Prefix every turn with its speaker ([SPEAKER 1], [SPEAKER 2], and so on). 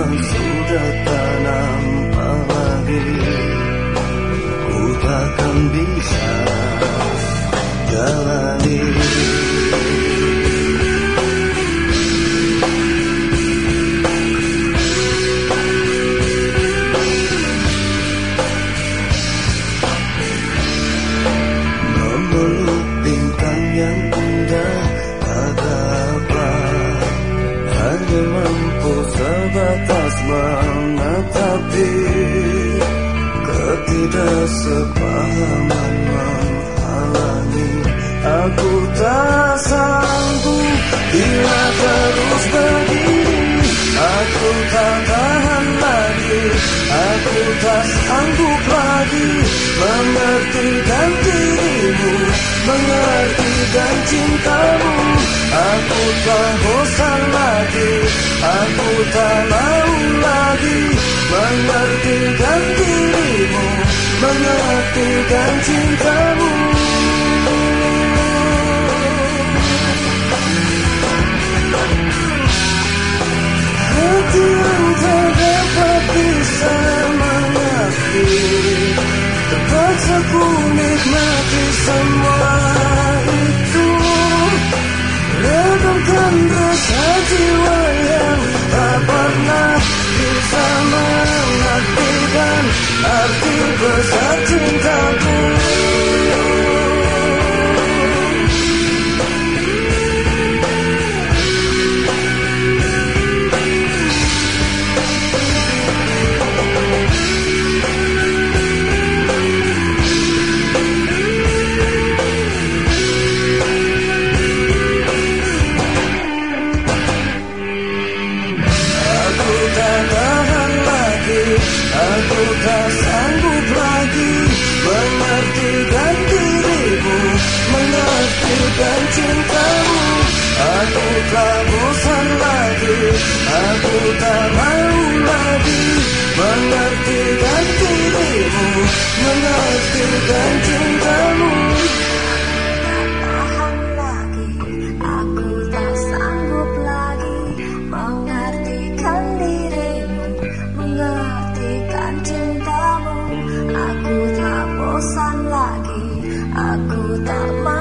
[SPEAKER 1] sudah tak nampak lagi. Ku takkan bisa jalani sebatas menatapi Ketidaksepahaman menghalangi. Aku tak sanggup bila terus begini Aku tak tahan lagi. Aku tak sanggup lagi Mengertikan dirimu Mengertikan cintamu. Aku tak bosan lagi Aku tak semua itu Redamkan rasa jiwa yang tak pernah bisa mengertikan Arti besar Aku tak sanggup lagi Mengertikan dirimu Mengertikan cintamu. Aku tak bosan lagi Aku tak mau lagi Mengertikan dirimu Mengertikan cintamu
[SPEAKER 2] 孤单吗？